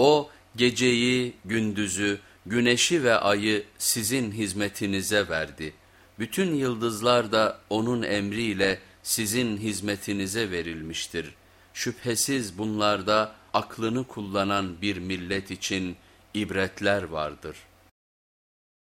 O geceyi, gündüzü, güneşi ve ayı sizin hizmetinize verdi. Bütün yıldızlar da onun emriyle sizin hizmetinize verilmiştir. Şüphesiz bunlarda aklını kullanan bir millet için ibretler vardır.''